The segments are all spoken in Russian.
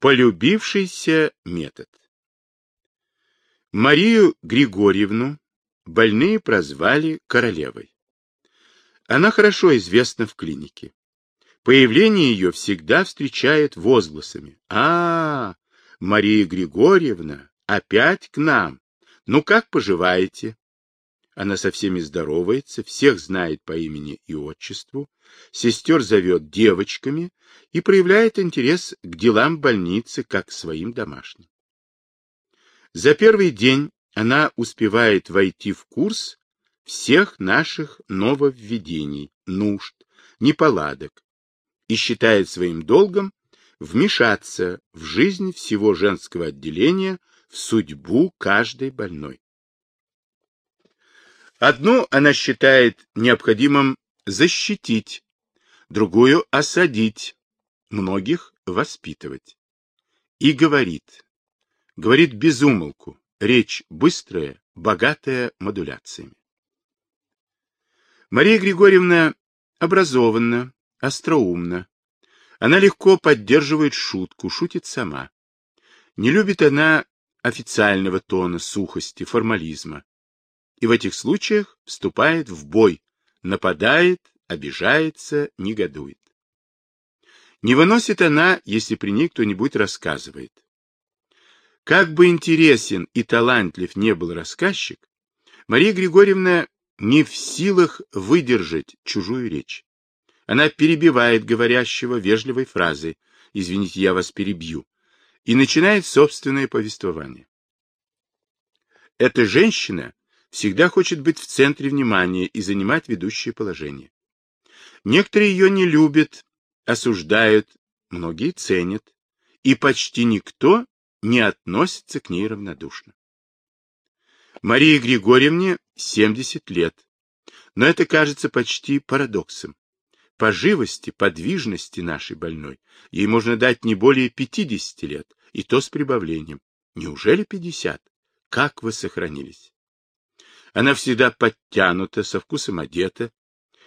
Полюбившийся метод. Марию Григорьевну больные прозвали королевой. Она хорошо известна в клинике. Появление ее всегда встречает возгласами. «А, Мария Григорьевна, опять к нам! Ну как поживаете?» Она со всеми здоровается, всех знает по имени и отчеству, сестер зовет девочками и проявляет интерес к делам больницы, как к своим домашним. За первый день она успевает войти в курс всех наших нововведений, нужд, неполадок и считает своим долгом вмешаться в жизнь всего женского отделения, в судьбу каждой больной. Одну она считает необходимым защитить, другую — осадить, многих — воспитывать. И говорит, говорит без умолку, речь быстрая, богатая модуляциями. Мария Григорьевна образованна, остроумна. Она легко поддерживает шутку, шутит сама. Не любит она официального тона, сухости, формализма и в этих случаях вступает в бой, нападает, обижается, негодует. Не выносит она, если при ней кто-нибудь рассказывает. Как бы интересен и талантлив не был рассказчик, Мария Григорьевна не в силах выдержать чужую речь. Она перебивает говорящего вежливой фразой «Извините, я вас перебью» и начинает собственное повествование. Эта женщина всегда хочет быть в центре внимания и занимать ведущее положение. Некоторые ее не любят, осуждают, многие ценят, и почти никто не относится к ней равнодушно. Марии Григорьевне 70 лет, но это кажется почти парадоксом. По живости, подвижности нашей больной ей можно дать не более 50 лет, и то с прибавлением. Неужели 50? Как вы сохранились? Она всегда подтянута, со вкусом одета,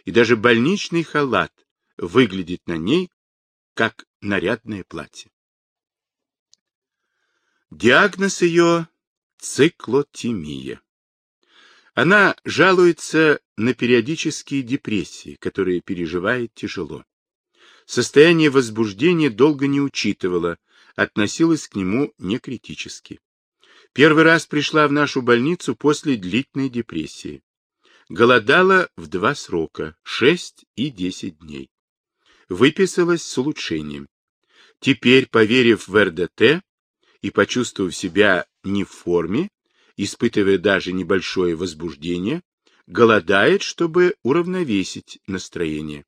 и даже больничный халат выглядит на ней, как нарядное платье. Диагноз ее – циклотемия. Она жалуется на периодические депрессии, которые переживает тяжело. Состояние возбуждения долго не учитывала, относилась к нему некритически. Первый раз пришла в нашу больницу после длительной депрессии. Голодала в два срока, 6 и 10 дней. Выписалась с улучшением. Теперь, поверив в РДТ и почувствовав себя не в форме, испытывая даже небольшое возбуждение, голодает, чтобы уравновесить настроение.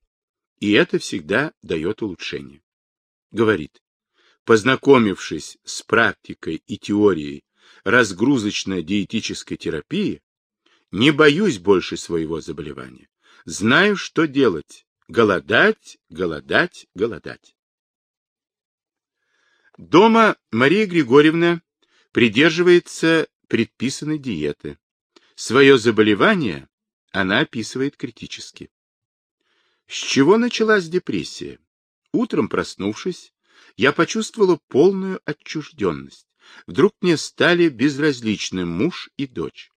И это всегда дает улучшение. Говорит, познакомившись с практикой и теорией разгрузочно-диетической терапии, не боюсь больше своего заболевания. Знаю, что делать. Голодать, голодать, голодать. Дома Мария Григорьевна придерживается предписанной диеты. Свое заболевание она описывает критически. С чего началась депрессия? Утром проснувшись, я почувствовала полную отчужденность. Вдруг мне стали безразличны муж и дочь.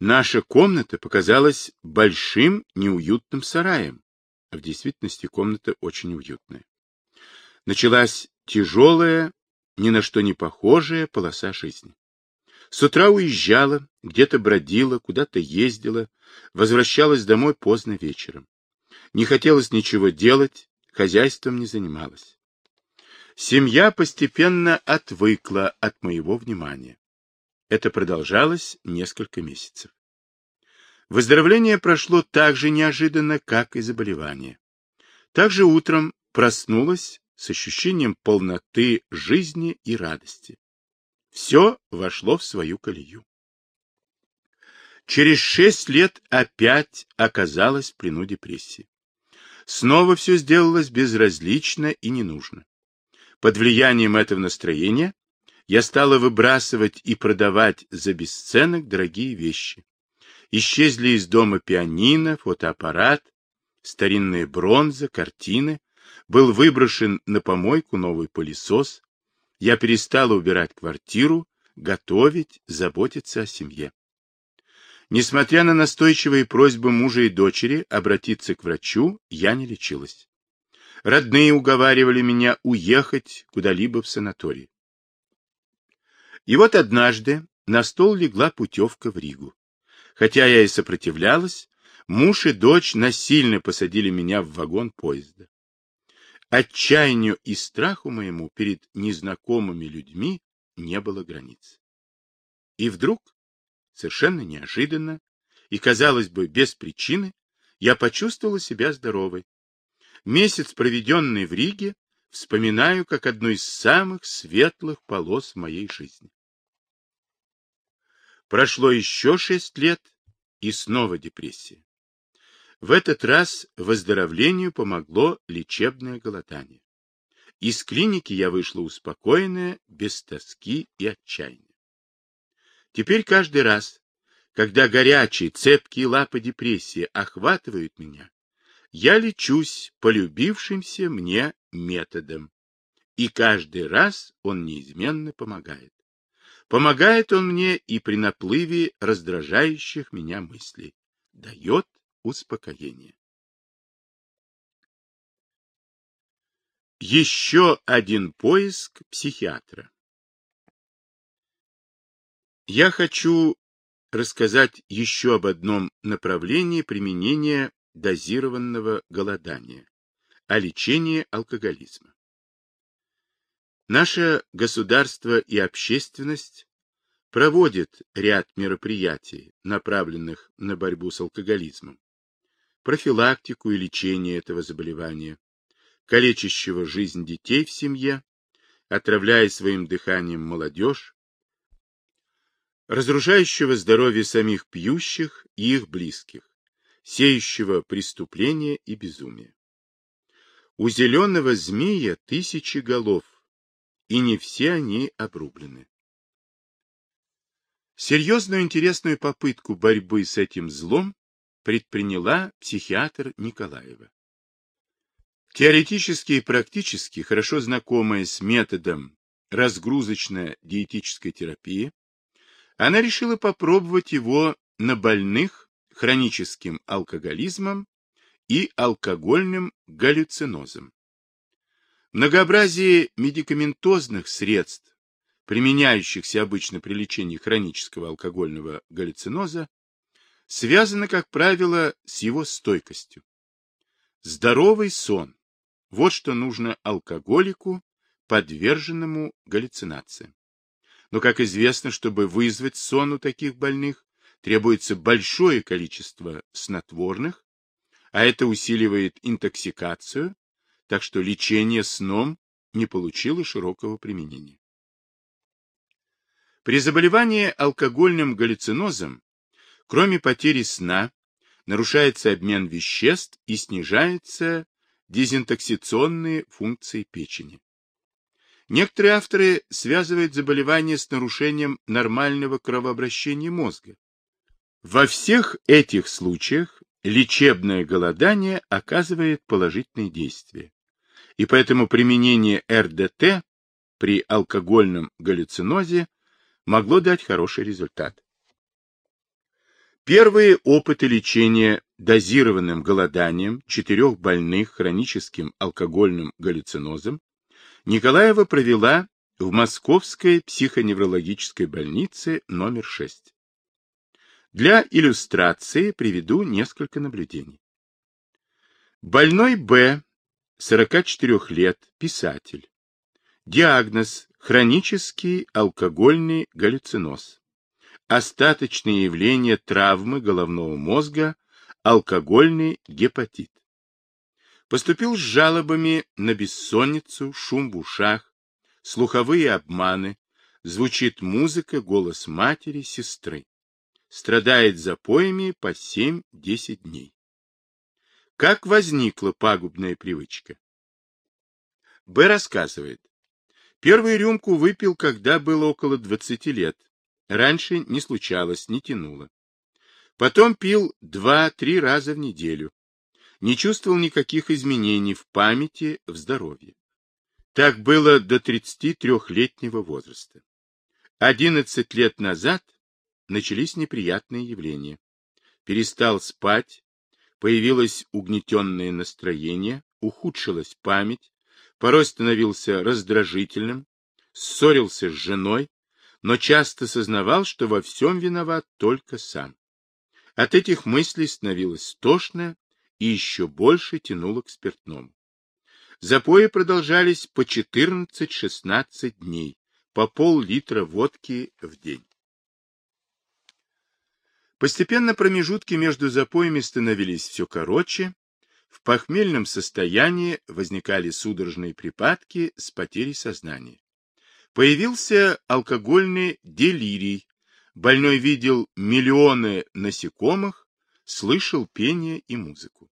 Наша комната показалась большим неуютным сараем. А в действительности комната очень уютная. Началась тяжелая, ни на что не похожая полоса жизни. С утра уезжала, где-то бродила, куда-то ездила, возвращалась домой поздно вечером. Не хотелось ничего делать, хозяйством не занималась. Семья постепенно отвыкла от моего внимания. Это продолжалось несколько месяцев. Выздоровление прошло так же неожиданно, как и заболевание. Также утром проснулась с ощущением полноты жизни и радости. Все вошло в свою колею. Через шесть лет опять оказалась в плену депрессии. Снова все сделалось безразлично и не нужно. Под влиянием этого настроения я стала выбрасывать и продавать за бесценок дорогие вещи. Исчезли из дома пианино, фотоаппарат, старинная бронза, картины, был выброшен на помойку новый пылесос, Я перестала убирать квартиру, готовить, заботиться о семье. Несмотря на настойчивые просьбы мужа и дочери обратиться к врачу, я не лечилась. Родные уговаривали меня уехать куда-либо в санаторий. И вот однажды на стол легла путевка в Ригу. Хотя я и сопротивлялась, муж и дочь насильно посадили меня в вагон поезда. Отчаянию и страху моему перед незнакомыми людьми не было границ. И вдруг, совершенно неожиданно и, казалось бы, без причины, я почувствовала себя здоровой. Месяц, проведенный в Риге, вспоминаю как одну из самых светлых полос моей жизни. Прошло еще шесть лет, и снова депрессия. В этот раз выздоровлению помогло лечебное голодание. Из клиники я вышла успокоенная, без тоски и отчаяния. Теперь каждый раз, когда горячие, цепкие лапы депрессии охватывают меня, я лечусь полюбившимся мне методом. И каждый раз он неизменно помогает. Помогает он мне и при наплыве раздражающих меня мыслей. Дает успокоение. Еще один поиск психиатра. Я хочу рассказать еще об одном направлении применения дозированного голодания, о лечении алкоголизма. Наше государство и общественность проводят ряд мероприятий, направленных на борьбу с алкоголизмом профилактику и лечение этого заболевания, калечащего жизнь детей в семье, отравляя своим дыханием молодежь, разрушающего здоровье самих пьющих и их близких, сеющего преступления и безумие. У зеленого змея тысячи голов, и не все они обрублены. Серьезную интересную попытку борьбы с этим злом предприняла психиатр Николаева. Теоретически и практически хорошо знакомая с методом разгрузочно-диетической терапии, она решила попробовать его на больных хроническим алкоголизмом и алкогольным галлюцинозом. Многообразие медикаментозных средств, применяющихся обычно при лечении хронического алкогольного галлюциноза, связано, как правило, с его стойкостью. Здоровый сон – вот что нужно алкоголику, подверженному галлюцинациям. Но, как известно, чтобы вызвать сон у таких больных, требуется большое количество снотворных, а это усиливает интоксикацию, так что лечение сном не получило широкого применения. При заболевании алкогольным галлюцинозом Кроме потери сна, нарушается обмен веществ и снижаются дезинтоксикационные функции печени. Некоторые авторы связывают заболевание с нарушением нормального кровообращения мозга. Во всех этих случаях лечебное голодание оказывает положительные действия. И поэтому применение РДТ при алкогольном галлюцинозе могло дать хороший результат. Первые опыты лечения дозированным голоданием четырех больных хроническим алкогольным галлюцинозом Николаева провела в Московской психоневрологической больнице номер 6. Для иллюстрации приведу несколько наблюдений. Больной Б, 44 лет, писатель. Диагноз – хронический алкогольный галлюциноз остаточные явления травмы головного мозга, алкогольный гепатит. Поступил с жалобами на бессонницу, шум в ушах, слуховые обманы, звучит музыка, голос матери, сестры. Страдает запоями по 7-10 дней. Как возникла пагубная привычка? Б рассказывает. Первую рюмку выпил, когда было около 20 лет, Раньше не случалось, не тянуло. Потом пил два-три раза в неделю. Не чувствовал никаких изменений в памяти, в здоровье. Так было до 33-летнего возраста. 11 лет назад начались неприятные явления. Перестал спать, появилось угнетенное настроение, ухудшилась память, порой становился раздражительным, ссорился с женой, но часто сознавал, что во всем виноват только сам. От этих мыслей становилось тошно и еще больше тянуло к спиртному. Запои продолжались по 14-16 дней, по пол-литра водки в день. Постепенно промежутки между запоями становились все короче, в похмельном состоянии возникали судорожные припадки с потерей сознания. Появился алкогольный делирий. Больной видел миллионы насекомых, слышал пение и музыку.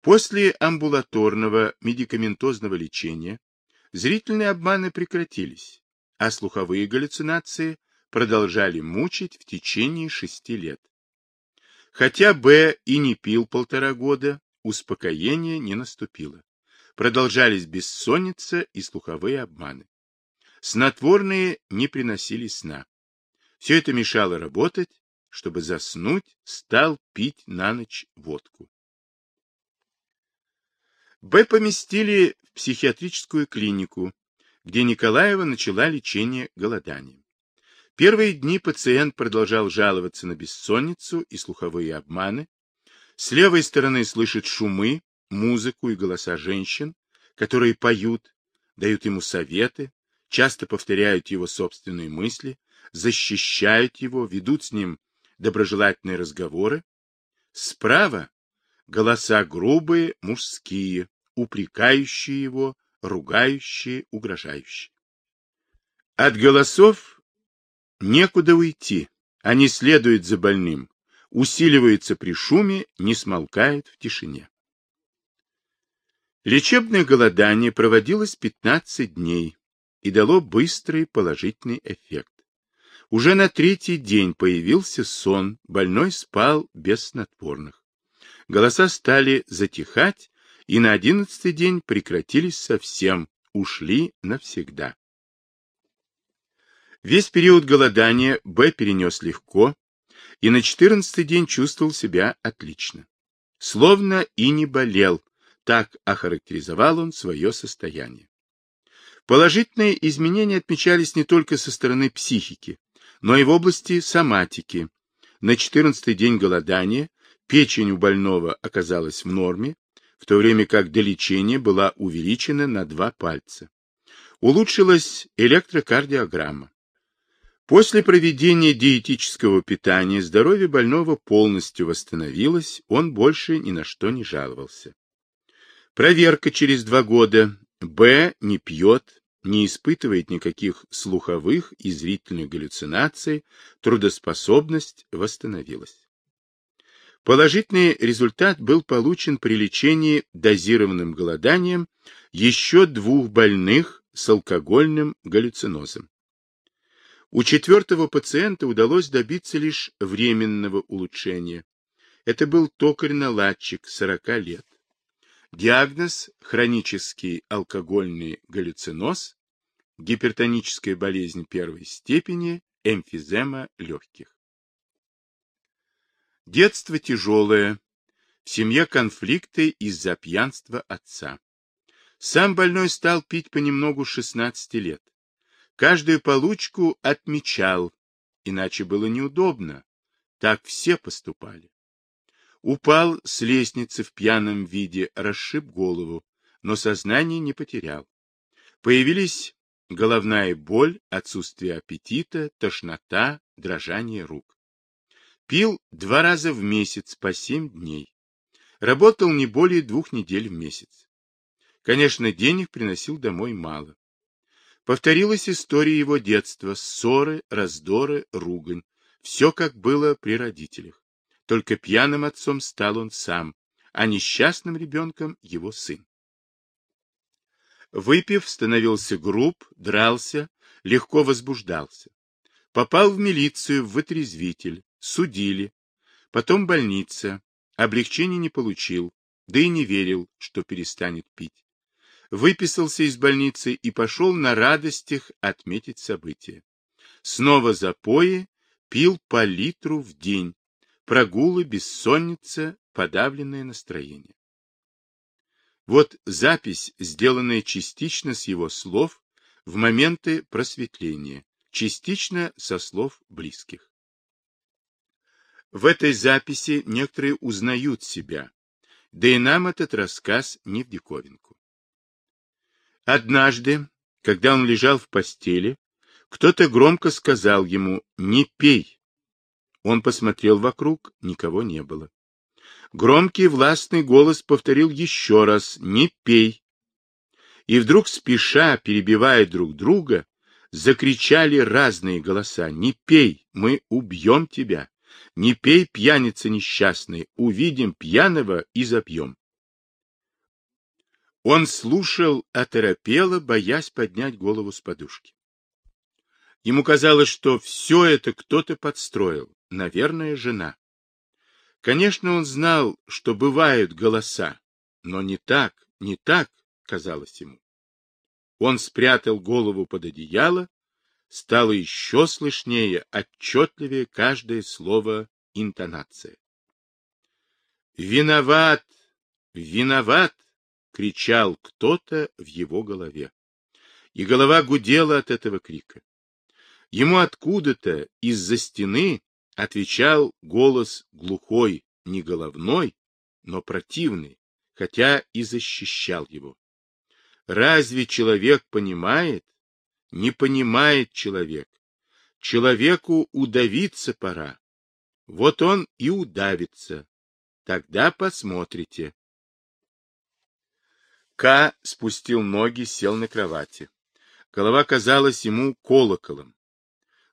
После амбулаторного медикаментозного лечения зрительные обманы прекратились, а слуховые галлюцинации продолжали мучить в течение шести лет. Хотя Б и не пил полтора года, успокоения не наступило. Продолжались бессонница и слуховые обманы. Снотворные не приносили сна. Все это мешало работать, чтобы заснуть, стал пить на ночь водку. Б поместили в психиатрическую клинику, где Николаева начала лечение голоданием. Первые дни пациент продолжал жаловаться на бессонницу и слуховые обманы. С левой стороны слышит шумы, музыку и голоса женщин, которые поют, дают ему советы, часто повторяют его собственные мысли, защищают его, ведут с ним доброжелательные разговоры. Справа голоса грубые, мужские, упрекающие его, ругающие, угрожающие. От голосов некуда уйти, они следуют за больным, усиливаются при шуме, не смолкают в тишине. Лечебное голодание проводилось 15 дней и дало быстрый положительный эффект. Уже на третий день появился сон, больной спал без снотворных. Голоса стали затихать, и на одиннадцатый день прекратились совсем, ушли навсегда. Весь период голодания Б перенес легко, и на четырнадцатый день чувствовал себя отлично. Словно и не болел, так охарактеризовал он свое состояние. Положительные изменения отмечались не только со стороны психики, но и в области соматики. На 14 день голодания печень у больного оказалась в норме, в то время как до лечения была увеличена на два пальца. Улучшилась электрокардиограмма. После проведения диетического питания здоровье больного полностью восстановилось, он больше ни на что не жаловался. Проверка через два года. Б не пьет, не испытывает никаких слуховых и зрительных галлюцинаций, трудоспособность восстановилась. Положительный результат был получен при лечении дозированным голоданием еще двух больных с алкогольным галлюцинозом. У четвертого пациента удалось добиться лишь временного улучшения. Это был токарь-наладчик, 40 лет. Диагноз – хронический алкогольный галлюциноз, гипертоническая болезнь первой степени, эмфизема легких. Детство тяжелое, в семье конфликты из-за пьянства отца. Сам больной стал пить понемногу 16 лет. Каждую получку отмечал, иначе было неудобно. Так все поступали. Упал с лестницы в пьяном виде, расшиб голову, но сознание не потерял. Появились головная боль, отсутствие аппетита, тошнота, дрожание рук. Пил два раза в месяц по семь дней. Работал не более двух недель в месяц. Конечно, денег приносил домой мало. Повторилась история его детства, ссоры, раздоры, ругань. Все как было при родителях. Только пьяным отцом стал он сам, а несчастным ребенком его сын. Выпив, становился груб, дрался, легко возбуждался. Попал в милицию, в вытрезвитель, судили. Потом больница. Облегчения не получил, да и не верил, что перестанет пить. Выписался из больницы и пошел на радостях отметить событие. Снова запои, пил по литру в день, прогулы, бессонница, подавленное настроение. Вот запись, сделанная частично с его слов в моменты просветления, частично со слов близких. В этой записи некоторые узнают себя, да и нам этот рассказ не в диковинку. Однажды, когда он лежал в постели, кто-то громко сказал ему «Не пей». Он посмотрел вокруг, никого не было. Громкий властный голос повторил еще раз «Не пей». И вдруг, спеша, перебивая друг друга, закричали разные голоса «Не пей, мы убьем тебя! Не пей, пьяница несчастный, увидим пьяного и запьем!» Он слушал оторопело, боясь поднять голову с подушки. Ему казалось, что все это кто-то подстроил, наверное, жена. Конечно, он знал, что бывают голоса, но не так, не так, казалось ему. Он спрятал голову под одеяло, стало еще слышнее, отчетливее каждое слово интонация. «Виноват! Виноват!» — кричал кто-то в его голове. И голова гудела от этого крика. Ему откуда-то из-за стены отвечал голос глухой, не головной, но противный, хотя и защищал его. Разве человек понимает? Не понимает человек. Человеку удавиться пора. Вот он и удавится. Тогда посмотрите. К спустил ноги, сел на кровати. Голова казалась ему колоколом.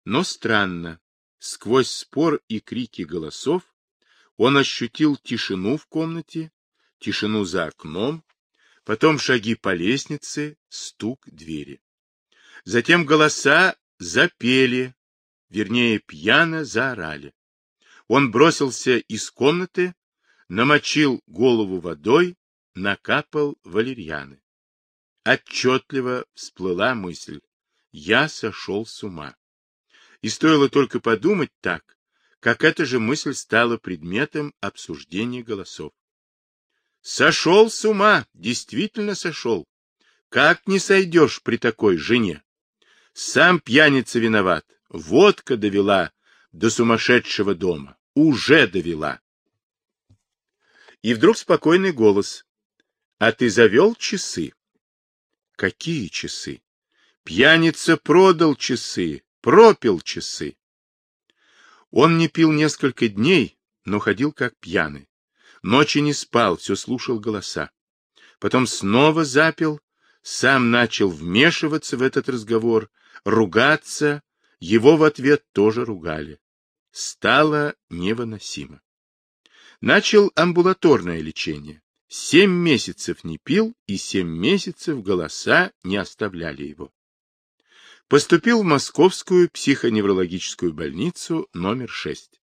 Но странно, Сквозь спор и крики голосов он ощутил тишину в комнате, тишину за окном, потом шаги по лестнице, стук двери. Затем голоса запели, вернее, пьяно заорали. Он бросился из комнаты, намочил голову водой, накапал валерьяны. Отчетливо всплыла мысль. Я сошел с ума. И стоило только подумать так, как эта же мысль стала предметом обсуждения голосов. Сошел с ума, действительно сошел. Как не сойдешь при такой жене? Сам пьяница виноват. Водка довела до сумасшедшего дома. Уже довела. И вдруг спокойный голос. А ты завел часы? Какие часы? Пьяница продал часы, пропил часы. Он не пил несколько дней, но ходил как пьяный. Ночи не спал, все слушал голоса. Потом снова запил, сам начал вмешиваться в этот разговор, ругаться, его в ответ тоже ругали. Стало невыносимо. Начал амбулаторное лечение. Семь месяцев не пил, и семь месяцев голоса не оставляли его. Поступил в Московскую психоневрологическую больницу номер 6.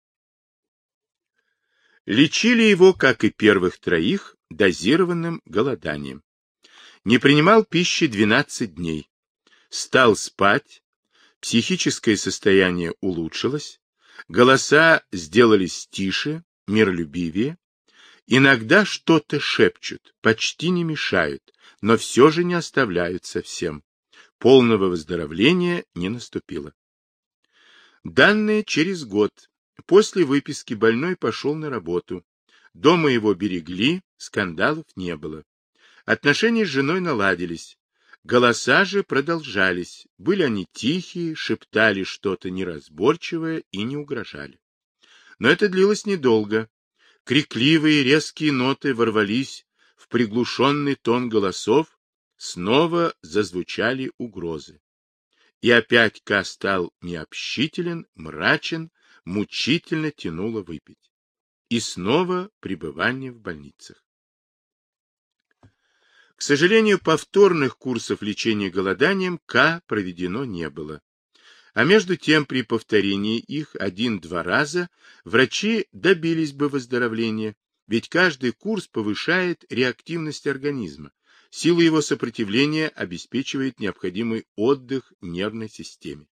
Лечили его, как и первых троих, дозированным голоданием. Не принимал пищи 12 дней. Стал спать, психическое состояние улучшилось, голоса сделались тише, миролюбивее. Иногда что-то шепчут, почти не мешают, но все же не оставляют совсем полного выздоровления не наступило. Данные через год. После выписки больной пошел на работу. Дома его берегли, скандалов не было. Отношения с женой наладились. Голоса же продолжались. Были они тихие, шептали что-то неразборчивое и не угрожали. Но это длилось недолго. Крикливые резкие ноты ворвались в приглушенный тон голосов, снова зазвучали угрозы. И опять Ка стал необщителен, мрачен, мучительно тянуло выпить. И снова пребывание в больницах. К сожалению, повторных курсов лечения голоданием К проведено не было. А между тем, при повторении их один-два раза, врачи добились бы выздоровления, ведь каждый курс повышает реактивность организма, Сила его сопротивления обеспечивает необходимый отдых нервной системе.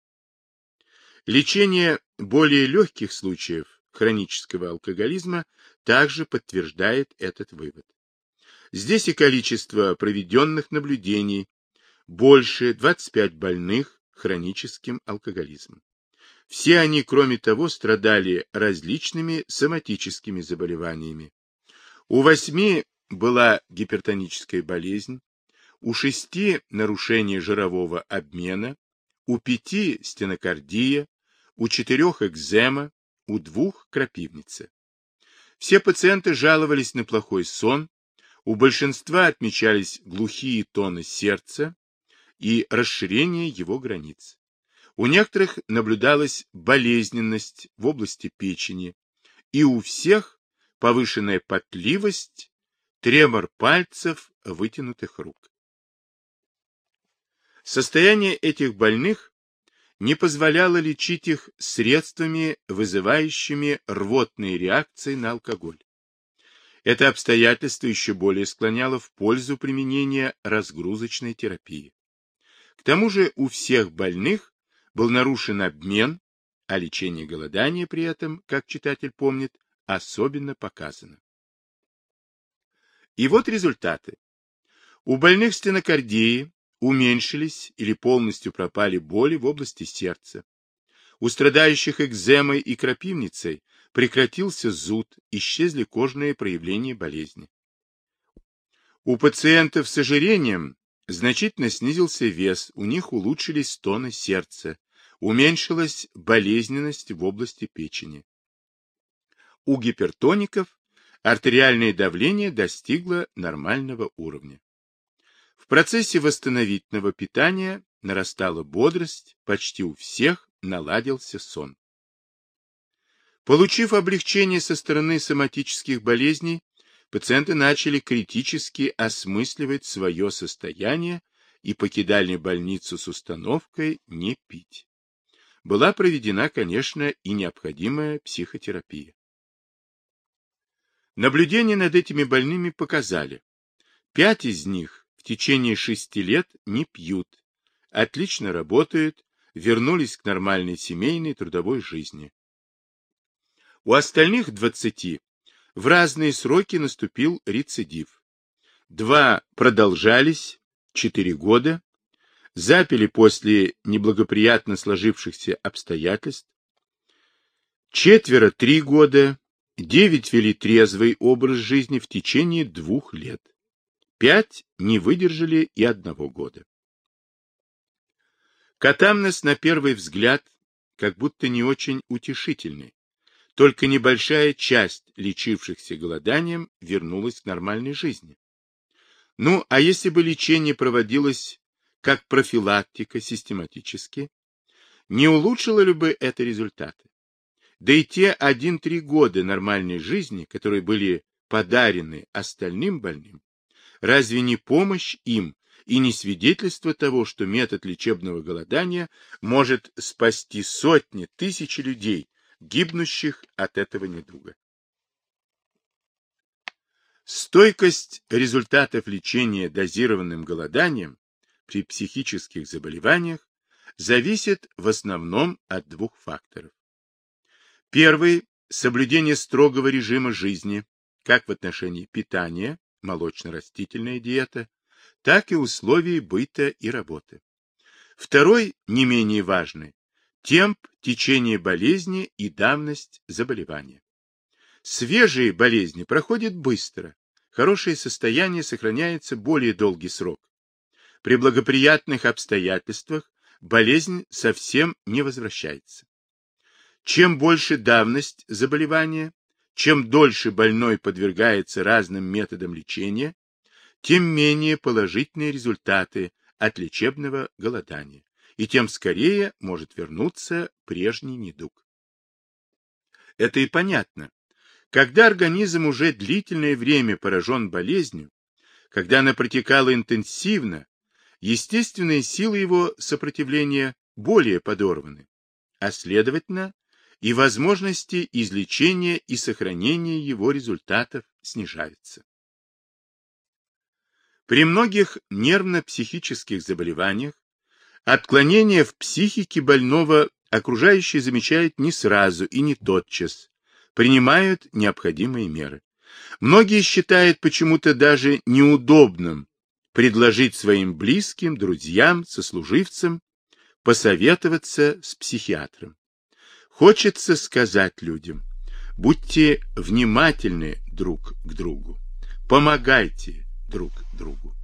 Лечение более легких случаев хронического алкоголизма также подтверждает этот вывод. Здесь и количество проведенных наблюдений больше 25 больных хроническим алкоголизмом. Все они, кроме того, страдали различными соматическими заболеваниями. У восьми была гипертоническая болезнь, у шести нарушение жирового обмена, у пяти стенокардия, у четырех экзема, у двух крапивница. Все пациенты жаловались на плохой сон, у большинства отмечались глухие тоны сердца и расширение его границ. У некоторых наблюдалась болезненность в области печени, и у всех повышенная потливость, тремор пальцев, вытянутых рук. Состояние этих больных не позволяло лечить их средствами, вызывающими рвотные реакции на алкоголь. Это обстоятельство еще более склоняло в пользу применения разгрузочной терапии. К тому же у всех больных был нарушен обмен, а лечение голодания при этом, как читатель помнит, особенно показано. И вот результаты. У больных стенокардии уменьшились или полностью пропали боли в области сердца. У страдающих экземой и крапивницей прекратился зуд, исчезли кожные проявления болезни. У пациентов с ожирением значительно снизился вес, у них улучшились стоны сердца, уменьшилась болезненность в области печени. У гипертоников артериальное давление достигло нормального уровня. В процессе восстановительного питания нарастала бодрость, почти у всех наладился сон. Получив облегчение со стороны соматических болезней, пациенты начали критически осмысливать свое состояние и покидали больницу с установкой не пить. Была проведена, конечно, и необходимая психотерапия. Наблюдения над этими больными показали, пять из них в течение шести лет не пьют, отлично работают, вернулись к нормальной семейной трудовой жизни. У остальных двадцати в разные сроки наступил рецидив. Два продолжались, четыре года, запили после неблагоприятно сложившихся обстоятельств, четверо три года, Девять вели трезвый образ жизни в течение двух лет. Пять не выдержали и одного года. Катамнес на первый взгляд как будто не очень утешительный. Только небольшая часть лечившихся голоданием вернулась к нормальной жизни. Ну, а если бы лечение проводилось как профилактика систематически, не улучшило ли бы это результаты? Да и те один-три года нормальной жизни, которые были подарены остальным больным, разве не помощь им и не свидетельство того, что метод лечебного голодания может спасти сотни, тысячи людей, гибнущих от этого недуга? Стойкость результатов лечения дозированным голоданием при психических заболеваниях зависит в основном от двух факторов. Первый – соблюдение строгого режима жизни, как в отношении питания, молочно-растительная диета, так и условий быта и работы. Второй, не менее важный, темп течения болезни и давность заболевания. Свежие болезни проходят быстро, хорошее состояние сохраняется более долгий срок. При благоприятных обстоятельствах болезнь совсем не возвращается. Чем больше давность заболевания, чем дольше больной подвергается разным методам лечения, тем менее положительные результаты от лечебного голодания, и тем скорее может вернуться прежний недуг. Это и понятно. Когда организм уже длительное время поражен болезнью, когда она протекала интенсивно, естественные силы его сопротивления более подорваны, а следовательно, и возможности излечения и сохранения его результатов снижаются. При многих нервно-психических заболеваниях отклонения в психике больного окружающие замечают не сразу и не тотчас, принимают необходимые меры. Многие считают почему-то даже неудобным предложить своим близким, друзьям, сослуживцам посоветоваться с психиатром. Хочется сказать людям, будьте внимательны друг к другу, помогайте друг другу.